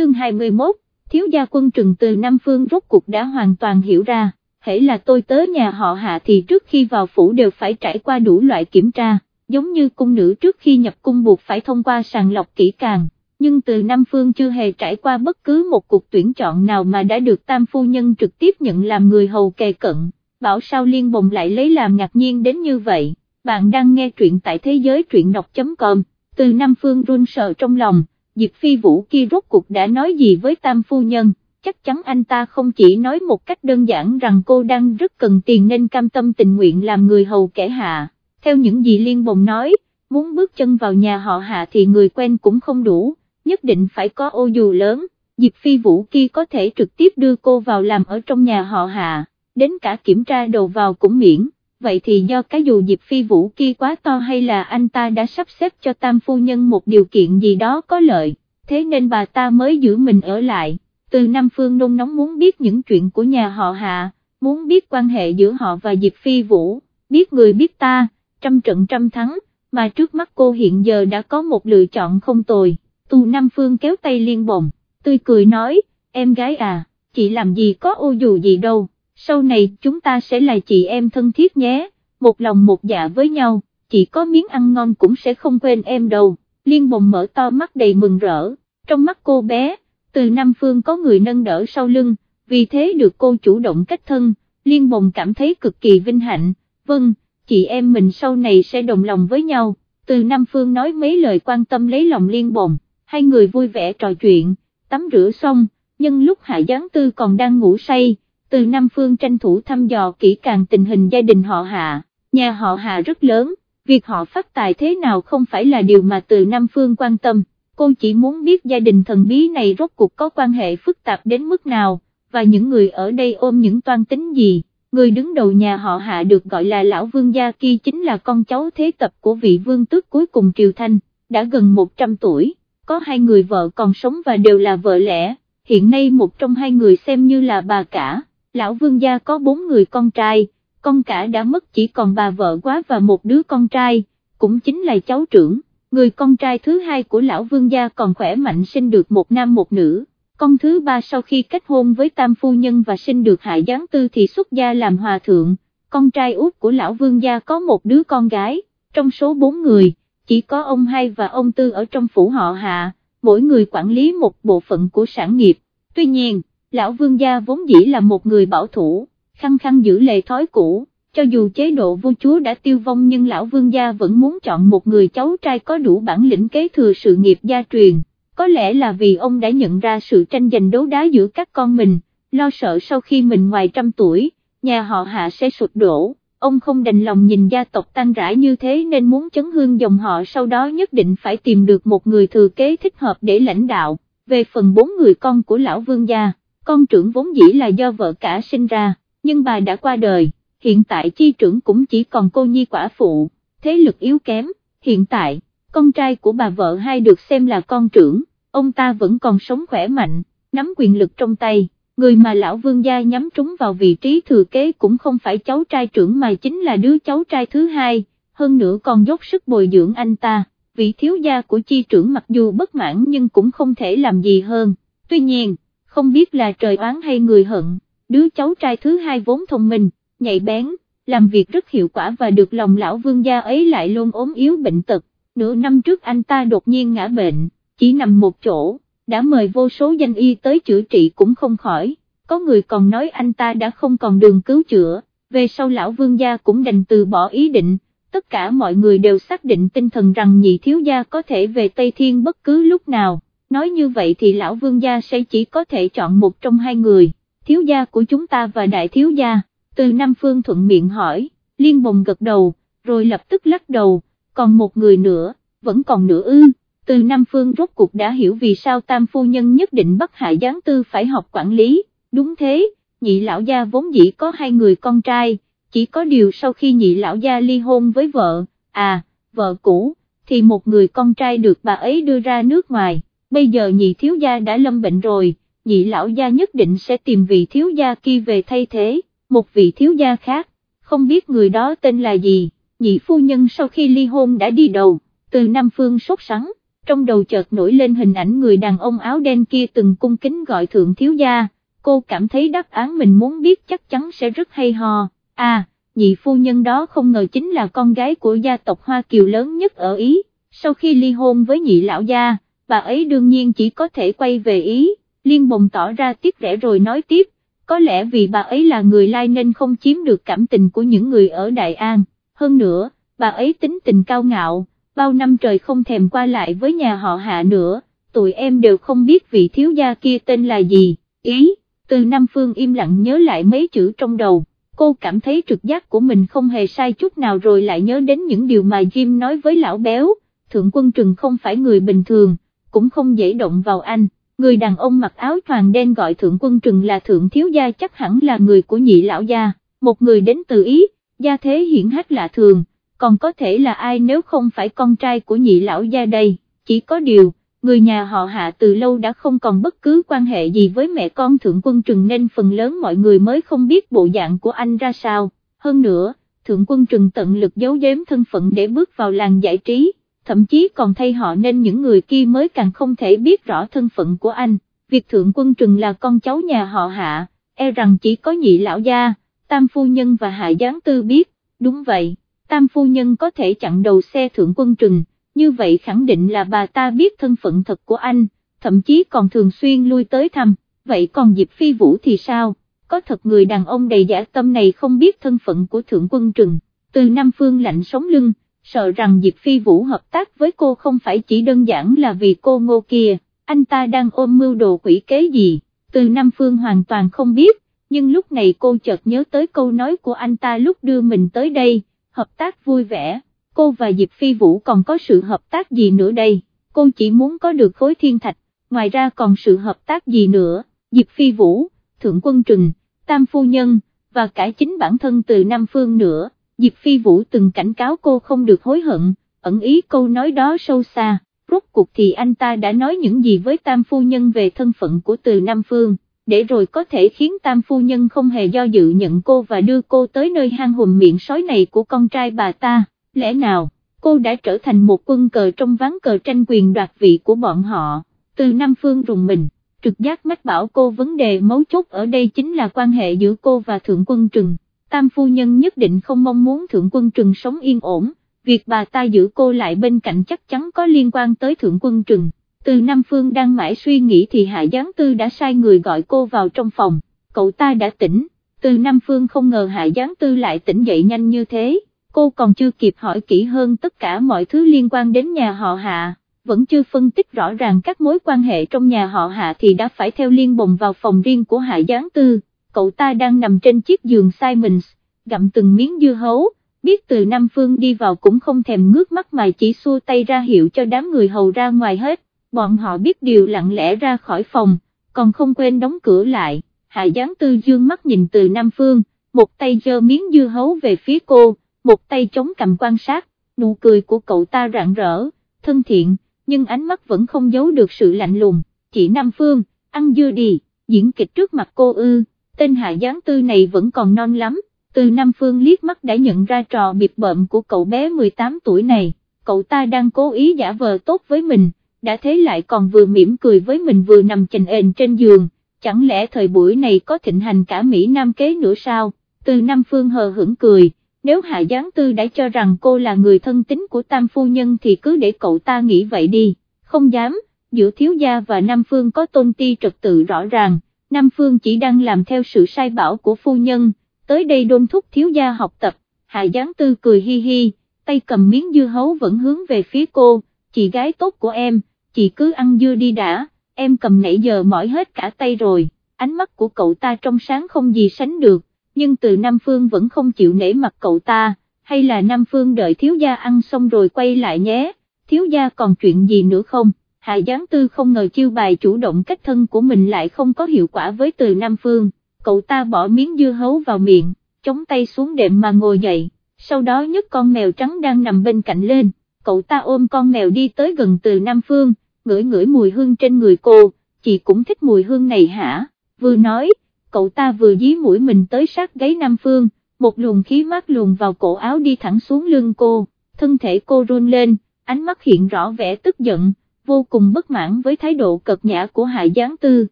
chương 21, thiếu gia quân trừng từ Nam Phương rốt cuộc đã hoàn toàn hiểu ra, hễ là tôi tới nhà họ hạ thì trước khi vào phủ đều phải trải qua đủ loại kiểm tra, giống như cung nữ trước khi nhập cung buộc phải thông qua sàng lọc kỹ càng, nhưng từ Nam Phương chưa hề trải qua bất cứ một cuộc tuyển chọn nào mà đã được tam phu nhân trực tiếp nhận làm người hầu kề cận, bảo sao liên bồng lại lấy làm ngạc nhiên đến như vậy, bạn đang nghe truyện tại thế giới truyện đọc.com, từ Nam Phương run sợ trong lòng. Diệp Phi Vũ kia rốt cuộc đã nói gì với tam phu nhân, chắc chắn anh ta không chỉ nói một cách đơn giản rằng cô đang rất cần tiền nên cam tâm tình nguyện làm người hầu kẻ hạ, theo những gì Liên Bồng nói, muốn bước chân vào nhà họ hạ thì người quen cũng không đủ, nhất định phải có ô dù lớn, Diệp Phi Vũ kia có thể trực tiếp đưa cô vào làm ở trong nhà họ hạ, đến cả kiểm tra đầu vào cũng miễn vậy thì do cái dù Diệp Phi Vũ kia quá to hay là anh ta đã sắp xếp cho tam phu nhân một điều kiện gì đó có lợi, thế nên bà ta mới giữ mình ở lại, từ Nam Phương nôn nóng muốn biết những chuyện của nhà họ Hạ, muốn biết quan hệ giữa họ và Diệp Phi Vũ, biết người biết ta, trăm trận trăm thắng, mà trước mắt cô hiện giờ đã có một lựa chọn không tồi, tù Nam Phương kéo tay liên bồng, tươi cười nói, em gái à, chị làm gì có ô dù gì đâu sau này chúng ta sẽ là chị em thân thiết nhé, một lòng một dạ với nhau, chỉ có miếng ăn ngon cũng sẽ không quên em đâu, liên bồng mở to mắt đầy mừng rỡ, trong mắt cô bé, từ Nam Phương có người nâng đỡ sau lưng, vì thế được cô chủ động kết thân, liên bồng cảm thấy cực kỳ vinh hạnh, vâng, chị em mình sau này sẽ đồng lòng với nhau, từ Nam Phương nói mấy lời quan tâm lấy lòng liên bồng, hai người vui vẻ trò chuyện, tắm rửa xong, nhân lúc Hạ Giáng Tư còn đang ngủ say, từ Nam Phương tranh thủ thăm dò kỹ càng tình hình gia đình họ Hạ, nhà họ Hạ rất lớn, việc họ phát tài thế nào không phải là điều mà từ Nam Phương quan tâm, cô chỉ muốn biết gia đình thần bí này rốt cuộc có quan hệ phức tạp đến mức nào, và những người ở đây ôm những toan tính gì. Người đứng đầu nhà họ Hạ được gọi là Lão Vương Gia Kỳ chính là con cháu thế tập của vị vương tước cuối cùng Triều Thanh, đã gần 100 tuổi, có hai người vợ còn sống và đều là vợ lẽ, hiện nay một trong hai người xem như là bà cả lão vương gia có bốn người con trai, con cả đã mất chỉ còn bà vợ quá và một đứa con trai, cũng chính là cháu trưởng, người con trai thứ hai của lão vương gia còn khỏe mạnh sinh được một nam một nữ, con thứ ba sau khi kết hôn với tam phu nhân và sinh được hạ giáng tư thì xuất gia làm hòa thượng, con trai út của lão vương gia có một đứa con gái, trong số bốn người, chỉ có ông hai và ông tư ở trong phủ họ hạ, mỗi người quản lý một bộ phận của sản nghiệp, tuy nhiên, lão vương gia vốn dĩ là một người bảo thủ, khăng khăng giữ lệ thói cũ, cho dù chế độ vua chúa đã tiêu vong nhưng lão vương gia vẫn muốn chọn một người cháu trai có đủ bản lĩnh kế thừa sự nghiệp gia truyền, có lẽ là vì ông đã nhận ra sự tranh giành đấu đá giữa các con mình, lo sợ sau khi mình ngoài trăm tuổi, nhà họ hạ sẽ sụt đổ. Ông không đành lòng nhìn gia tộc tan rã như thế nên muốn chấn hương dòng họ sau đó nhất định phải tìm được một người thừa kế thích hợp để lãnh đạo, về phần bốn người con của lão vương gia con trưởng vốn dĩ là do vợ cả sinh ra, nhưng bà đã qua đời, hiện tại chi trưởng cũng chỉ còn cô nhi quả phụ, thế lực yếu kém, hiện tại, con trai của bà vợ hai được xem là con trưởng, ông ta vẫn còn sống khỏe mạnh, nắm quyền lực trong tay, người mà lão vương gia nhắm trúng vào vị trí thừa kế cũng không phải cháu trai trưởng mà chính là đứa cháu trai thứ hai, hơn nữa còn dốc sức bồi dưỡng anh ta, vị thiếu gia của chi trưởng mặc dù bất mãn nhưng cũng không thể làm gì hơn, tuy nhiên, không biết là trời oán hay người hận, đứa cháu trai thứ hai vốn thông minh, nhạy bén, làm việc rất hiệu quả và được lòng lão vương gia ấy lại luôn ốm yếu bệnh tật, nửa năm trước anh ta đột nhiên ngã bệnh, chỉ nằm một chỗ, đã mời vô số danh y tới chữa trị cũng không khỏi, có người còn nói anh ta đã không còn đường cứu chữa, về sau lão vương gia cũng đành từ bỏ ý định, tất cả mọi người đều xác định tinh thần rằng nhị thiếu gia có thể về Tây Thiên bất cứ lúc nào nói như vậy thì lão vương gia sẽ chỉ có thể chọn một trong hai người, thiếu gia của chúng ta và đại thiếu gia, từ Nam Phương thuận miệng hỏi, liên bồng gật đầu, rồi lập tức lắc đầu, còn một người nữa, vẫn còn nữa ư, từ Nam Phương rốt cuộc đã hiểu vì sao tam phu nhân nhất định bắt hạ gián tư phải học quản lý, đúng thế, nhị lão gia vốn dĩ có hai người con trai, chỉ có điều sau khi nhị lão gia ly hôn với vợ, à, vợ cũ, thì một người con trai được bà ấy đưa ra nước ngoài bây giờ nhị thiếu gia đã lâm bệnh rồi, nhị lão gia nhất định sẽ tìm vị thiếu gia kia về thay thế, một vị thiếu gia khác, không biết người đó tên là gì, nhị phu nhân sau khi ly hôn đã đi đầu, từ Nam Phương sốt sắng, trong đầu chợt nổi lên hình ảnh người đàn ông áo đen kia từng cung kính gọi thượng thiếu gia, cô cảm thấy đáp án mình muốn biết chắc chắn sẽ rất hay ho, à, nhị phu nhân đó không ngờ chính là con gái của gia tộc Hoa Kiều lớn nhất ở Ý, sau khi ly hôn với nhị lão gia, bà ấy đương nhiên chỉ có thể quay về Ý, liên bồng tỏ ra tiếc rẻ rồi nói tiếp, có lẽ vì bà ấy là người lai nên không chiếm được cảm tình của những người ở Đại An, hơn nữa, bà ấy tính tình cao ngạo, bao năm trời không thèm qua lại với nhà họ hạ nữa, tụi em đều không biết vị thiếu gia kia tên là gì, ý, từ Nam Phương im lặng nhớ lại mấy chữ trong đầu, cô cảm thấy trực giác của mình không hề sai chút nào rồi lại nhớ đến những điều mà Jim nói với lão béo, thượng quân trừng không phải người bình thường, cũng không dễ động vào anh. Người đàn ông mặc áo choàng đen gọi thượng quân trừng là thượng thiếu gia chắc hẳn là người của nhị lão gia, một người đến từ Ý, gia thế hiển hách lạ thường, còn có thể là ai nếu không phải con trai của nhị lão gia đây, chỉ có điều, người nhà họ hạ từ lâu đã không còn bất cứ quan hệ gì với mẹ con thượng quân trừng nên phần lớn mọi người mới không biết bộ dạng của anh ra sao, hơn nữa, thượng quân trừng tận lực giấu giếm thân phận để bước vào làng giải trí, thậm chí còn thay họ nên những người kia mới càng không thể biết rõ thân phận của anh, việc thượng quân trừng là con cháu nhà họ hạ, e rằng chỉ có nhị lão gia, tam phu nhân và hạ gián tư biết, đúng vậy tam phu nhân có thể chặn đầu xe thượng quân trừng, như vậy khẳng định là bà ta biết thân phận thật của anh, thậm chí còn thường xuyên lui tới thăm, vậy còn Diệp Phi Vũ thì sao, có thật người đàn ông đầy giả tâm này không biết thân phận của thượng quân trừng, từ Nam Phương lạnh sống lưng, sợ rằng Diệp Phi Vũ hợp tác với cô không phải chỉ đơn giản là vì cô ngô kia, anh ta đang ôm mưu đồ quỷ kế gì, từ Nam Phương hoàn toàn không biết, nhưng lúc này cô chợt nhớ tới câu nói của anh ta lúc đưa mình tới đây hợp tác vui vẻ, cô và Diệp Phi Vũ còn có sự hợp tác gì nữa đây, cô chỉ muốn có được khối thiên thạch, ngoài ra còn sự hợp tác gì nữa, Diệp Phi Vũ, Thượng Quân Trừng, Tam Phu Nhân, và cả chính bản thân từ Nam Phương nữa, Diệp Phi Vũ từng cảnh cáo cô không được hối hận, ẩn ý câu nói đó sâu xa, rốt cuộc thì anh ta đã nói những gì với Tam Phu Nhân về thân phận của từ Nam Phương để rồi có thể khiến tam phu nhân không hề do dự nhận cô và đưa cô tới nơi hang hùm miệng sói này của con trai bà ta, lẽ nào, cô đã trở thành một quân cờ trong ván cờ tranh quyền đoạt vị của bọn họ, từ Nam Phương rùng mình, trực giác mách bảo cô vấn đề mấu chốt ở đây chính là quan hệ giữa cô và Thượng Quân Trừng, tam phu nhân nhất định không mong muốn Thượng Quân Trừng sống yên ổn, việc bà ta giữ cô lại bên cạnh chắc chắn có liên quan tới Thượng Quân Trừng. Từ Nam Phương đang mãi suy nghĩ thì Hạ Giáng Tư đã sai người gọi cô vào trong phòng, cậu ta đã tỉnh, từ Nam Phương không ngờ Hạ Giáng Tư lại tỉnh dậy nhanh như thế, cô còn chưa kịp hỏi kỹ hơn tất cả mọi thứ liên quan đến nhà họ Hạ, vẫn chưa phân tích rõ ràng các mối quan hệ trong nhà họ Hạ thì đã phải theo liên bồng vào phòng riêng của Hạ Giáng Tư, cậu ta đang nằm trên chiếc giường Simons, gặm từng miếng dưa hấu, biết từ Nam Phương đi vào cũng không thèm ngước mắt mà chỉ xua tay ra hiệu cho đám người hầu ra ngoài hết. Bọn họ biết điều lặng lẽ ra khỏi phòng, còn không quên đóng cửa lại, hạ gián tư dương mắt nhìn từ Nam Phương, một tay giơ miếng dưa hấu về phía cô, một tay chống cầm quan sát, nụ cười của cậu ta rạng rỡ, thân thiện, nhưng ánh mắt vẫn không giấu được sự lạnh lùng, chị Nam Phương, ăn dưa đi, diễn kịch trước mặt cô ư, tên hạ gián tư này vẫn còn non lắm, từ Nam Phương liếc mắt đã nhận ra trò biệt bợm của cậu bé 18 tuổi này, cậu ta đang cố ý giả vờ tốt với mình đã thế lại còn vừa mỉm cười với mình vừa nằm chành ền trên giường, chẳng lẽ thời buổi này có thịnh hành cả Mỹ Nam kế nữa sao, từ Nam Phương hờ hững cười, nếu Hạ Giáng Tư đã cho rằng cô là người thân tín của Tam Phu Nhân thì cứ để cậu ta nghĩ vậy đi, không dám, giữa Thiếu Gia và Nam Phương có tôn ti trật tự rõ ràng, Nam Phương chỉ đang làm theo sự sai bảo của Phu Nhân, tới đây đôn thúc Thiếu Gia học tập, Hạ Giáng Tư cười hi hi, tay cầm miếng dưa hấu vẫn hướng về phía cô, chị gái tốt của em chị cứ ăn dưa đi đã, em cầm nãy giờ mỏi hết cả tay rồi, ánh mắt của cậu ta trong sáng không gì sánh được, nhưng từ Nam Phương vẫn không chịu nể mặt cậu ta, hay là Nam Phương đợi thiếu gia ăn xong rồi quay lại nhé, thiếu gia còn chuyện gì nữa không? Hạ Giáng Tư không ngờ chiêu bài chủ động cách thân của mình lại không có hiệu quả với từ Nam Phương, cậu ta bỏ miếng dưa hấu vào miệng, chống tay xuống đệm mà ngồi dậy, sau đó nhấc con mèo trắng đang nằm bên cạnh lên, cậu ta ôm con mèo đi tới gần từ Nam Phương, ngửi ngửi mùi hương trên người cô, chị cũng thích mùi hương này hả, vừa nói, cậu ta vừa dí mũi mình tới sát gáy Nam Phương, một luồng khí mát luồn vào cổ áo đi thẳng xuống lưng cô, thân thể cô run lên, ánh mắt hiện rõ vẻ tức giận, vô cùng bất mãn với thái độ cật nhã của Hạ Giáng Tư,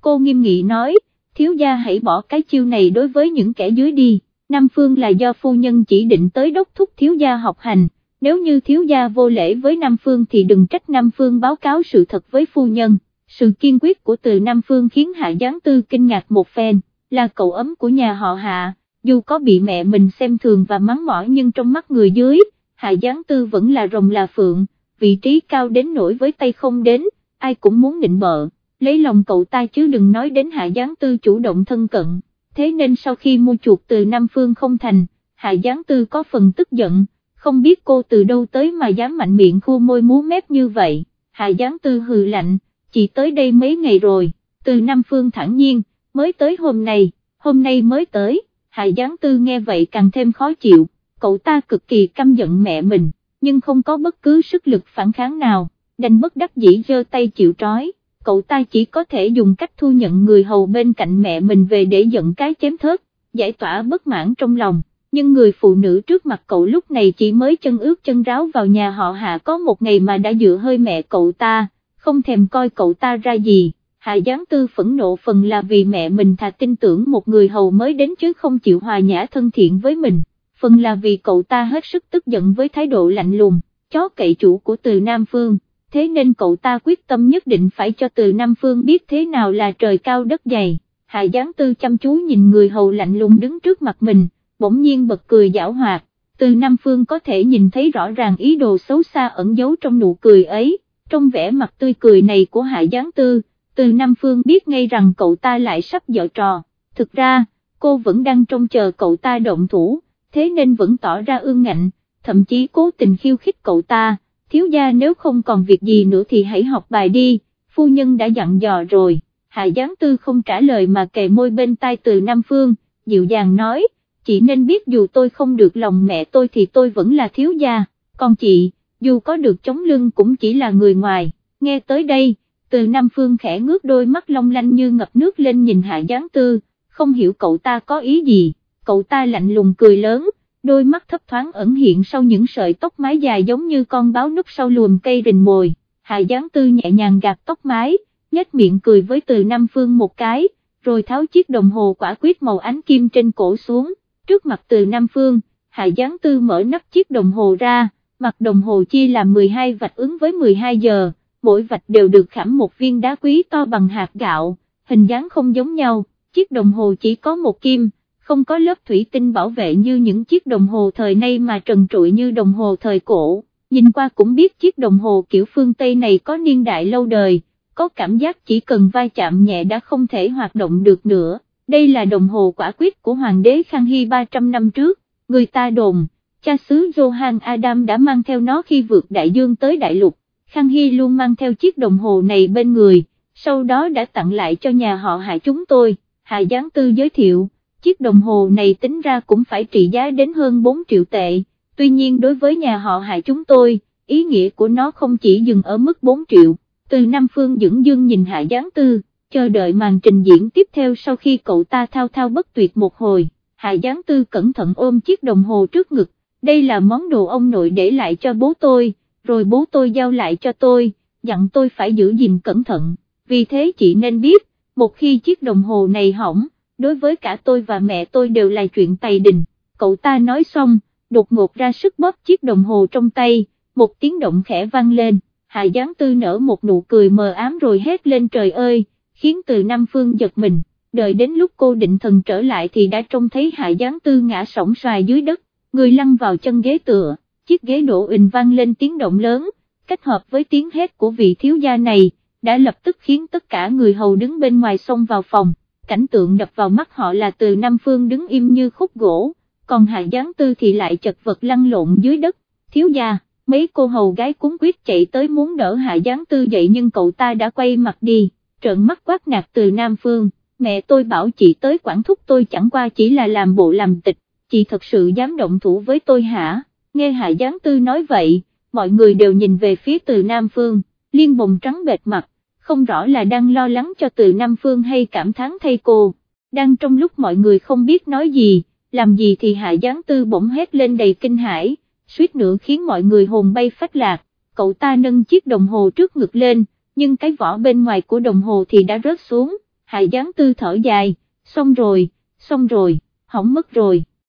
cô nghiêm nghị nói, thiếu gia hãy bỏ cái chiêu này đối với những kẻ dưới đi, Nam Phương là do phu nhân chỉ định tới đốc thúc thiếu gia học hành, nếu như thiếu gia vô lễ với Nam Phương thì đừng trách Nam Phương báo cáo sự thật với phu nhân. Sự kiên quyết của từ Nam Phương khiến Hạ Giáng Tư kinh ngạc một phen, là cậu ấm của nhà họ Hạ, dù có bị mẹ mình xem thường và mắng mỏi nhưng trong mắt người dưới, Hạ Giáng Tư vẫn là rồng là phượng, vị trí cao đến nổi với tay không đến, ai cũng muốn định bợ, lấy lòng cậu ta chứ đừng nói đến Hạ Giáng Tư chủ động thân cận, thế nên sau khi mua chuột từ Nam Phương không thành, Hạ Giáng Tư có phần tức giận, không biết cô từ đâu tới mà dám mạnh miệng khua môi múa mép như vậy, Hạ Giáng Tư hừ lạnh, chỉ tới đây mấy ngày rồi, từ Nam Phương thản nhiên, mới tới hôm nay, hôm nay mới tới, Hạ Giáng Tư nghe vậy càng thêm khó chịu, cậu ta cực kỳ căm giận mẹ mình, nhưng không có bất cứ sức lực phản kháng nào, đành bất đắc dĩ giơ tay chịu trói, cậu ta chỉ có thể dùng cách thu nhận người hầu bên cạnh mẹ mình về để giận cái chém thớt, giải tỏa bất mãn trong lòng. Nhưng người phụ nữ trước mặt cậu lúc này chỉ mới chân ướt chân ráo vào nhà họ hạ có một ngày mà đã dựa hơi mẹ cậu ta, không thèm coi cậu ta ra gì. Hạ Giáng Tư phẫn nộ phần là vì mẹ mình thà tin tưởng một người hầu mới đến chứ không chịu hòa nhã thân thiện với mình, phần là vì cậu ta hết sức tức giận với thái độ lạnh lùng, chó cậy chủ của từ Nam Phương, thế nên cậu ta quyết tâm nhất định phải cho từ Nam Phương biết thế nào là trời cao đất dày. Hạ Giáng Tư chăm chú nhìn người hầu lạnh lùng đứng trước mặt mình, bỗng nhiên bật cười giảo hoạt, từ Nam Phương có thể nhìn thấy rõ ràng ý đồ xấu xa ẩn giấu trong nụ cười ấy, trong vẻ mặt tươi cười này của Hạ Giáng Tư, từ Nam Phương biết ngay rằng cậu ta lại sắp dở trò, thực ra, cô vẫn đang trông chờ cậu ta động thủ, thế nên vẫn tỏ ra ương ngạnh, thậm chí cố tình khiêu khích cậu ta, thiếu gia nếu không còn việc gì nữa thì hãy học bài đi, phu nhân đã dặn dò rồi, Hạ Giáng Tư không trả lời mà kề môi bên tai từ Nam Phương, dịu dàng nói, chị nên biết dù tôi không được lòng mẹ tôi thì tôi vẫn là thiếu gia, còn chị, dù có được chống lưng cũng chỉ là người ngoài, nghe tới đây, từ Nam Phương khẽ ngước đôi mắt long lanh như ngập nước lên nhìn Hạ Giáng Tư, không hiểu cậu ta có ý gì, cậu ta lạnh lùng cười lớn, đôi mắt thấp thoáng ẩn hiện sau những sợi tóc mái dài giống như con báo núp sau luồng cây rình mồi, Hạ Giáng Tư nhẹ nhàng gạt tóc mái, nhếch miệng cười với từ Nam Phương một cái, rồi tháo chiếc đồng hồ quả quyết màu ánh kim trên cổ xuống, trước mặt từ Nam Phương, Hạ Giáng Tư mở nắp chiếc đồng hồ ra, mặt đồng hồ chia làm 12 vạch ứng với 12 giờ, mỗi vạch đều được khảm một viên đá quý to bằng hạt gạo, hình dáng không giống nhau, chiếc đồng hồ chỉ có một kim, không có lớp thủy tinh bảo vệ như những chiếc đồng hồ thời nay mà trần trụi như đồng hồ thời cổ, nhìn qua cũng biết chiếc đồng hồ kiểu phương Tây này có niên đại lâu đời, có cảm giác chỉ cần vai chạm nhẹ đã không thể hoạt động được nữa, đây là đồng hồ quả quyết của Hoàng đế Khang Hy 300 năm trước, người ta đồn, cha xứ Johann Adam đã mang theo nó khi vượt đại dương tới đại lục, Khang Hy luôn mang theo chiếc đồng hồ này bên người, sau đó đã tặng lại cho nhà họ Hạ chúng tôi, Hạ Giáng Tư giới thiệu, chiếc đồng hồ này tính ra cũng phải trị giá đến hơn 4 triệu tệ, tuy nhiên đối với nhà họ hại chúng tôi, ý nghĩa của nó không chỉ dừng ở mức 4 triệu, từ Nam Phương dưỡng dương nhìn Hạ Giáng Tư, chờ đợi màn trình diễn tiếp theo sau khi cậu ta thao thao bất tuyệt một hồi, Hạ Giáng Tư cẩn thận ôm chiếc đồng hồ trước ngực, đây là món đồ ông nội để lại cho bố tôi rồi bố tôi giao lại cho tôi, dặn tôi phải giữ gìn cẩn thận, vì thế chị nên biết, một khi chiếc đồng hồ này hỏng, đối với cả tôi và mẹ tôi đều là chuyện tày đình, cậu ta nói xong, đột ngột ra sức bóp chiếc đồng hồ trong tay, một tiếng động khẽ vang lên, Hạ Giáng Tư nở một nụ cười mờ ám rồi hét lên trời ơi, khiến từ Nam Phương giật mình, đợi đến lúc cô định thần trở lại thì đã trông thấy Hạ Giáng Tư ngã sổng xoài dưới đất, người lăn vào chân ghế tựa chiếc ghế đổ ình vang lên tiếng động lớn, kết hợp với tiếng hét của vị thiếu gia này, đã lập tức khiến tất cả người hầu đứng bên ngoài xông vào phòng, cảnh tượng đập vào mắt họ là từ Nam Phương đứng im như khúc gỗ, còn Hạ Giáng Tư thì lại chật vật lăn lộn dưới đất, thiếu gia, mấy cô hầu gái cuốn quyết chạy tới muốn đỡ Hạ Giáng Tư dậy nhưng cậu ta đã quay mặt đi, trợn mắt quát nạt từ Nam Phương, mẹ tôi bảo chị tới quản thúc tôi chẳng qua chỉ là làm bộ làm tịch, chị thật sự dám động thủ với tôi hả? nghe Hạ Giáng Tư nói vậy, mọi người đều nhìn về phía từ Nam Phương, liên bồng trắng bệt mặt, không rõ là đang lo lắng cho từ Nam Phương hay cảm thán thay cô, đang trong lúc mọi người không biết nói gì, làm gì thì Hạ Giáng Tư bỗng hét lên đầy kinh hãi, suýt nữa khiến mọi người hồn bay phách lạc, cậu ta nâng chiếc đồng hồ trước ngực lên, nhưng cái vỏ bên ngoài của đồng hồ thì đã rớt xuống, Hạ Giáng Tư thở dài, xong rồi, xong rồi, hỏng mất rồi.